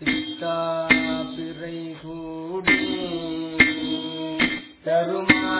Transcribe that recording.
சித்தாபிரை கூடும் தருமா